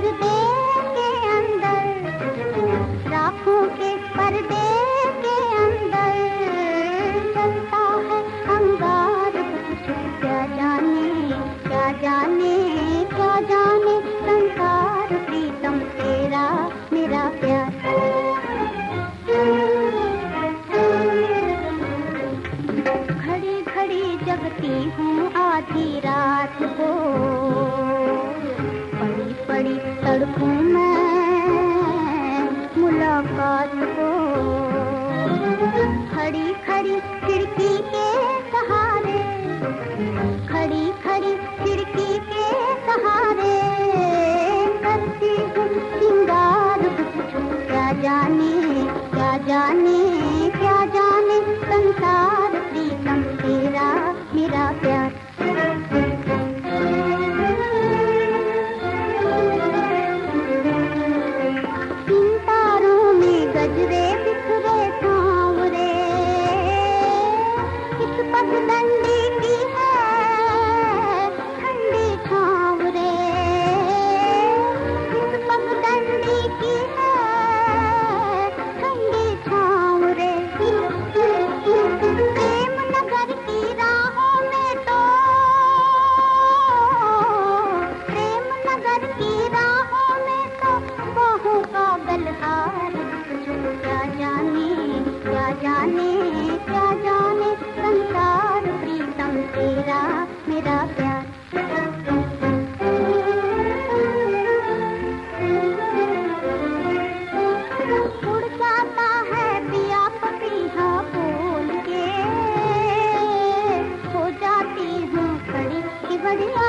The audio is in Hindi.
पर्दे के अंदर राखों के पर्दे के अंदर चलता है अंगार। क्या जाने क्या जाने क्या जाने संसार प्रीतम तेरा, मेरा प्यार। घड़ी घड़ी जगती हूँ आधी रात को। तड़पूं मैं मुलाकात को खड़ी खड़ी खिड़की के सहारे, खड़ी खड़ी खिड़की के सहारे, करती हूँ सिंगार। क्या जाने क्या जाने जाने, क्या जाने? संसार प्रीतम तेरा मेरा प्यार। उड़ जाता है हाँ बोल के। हो जाती हूँ बढ़िया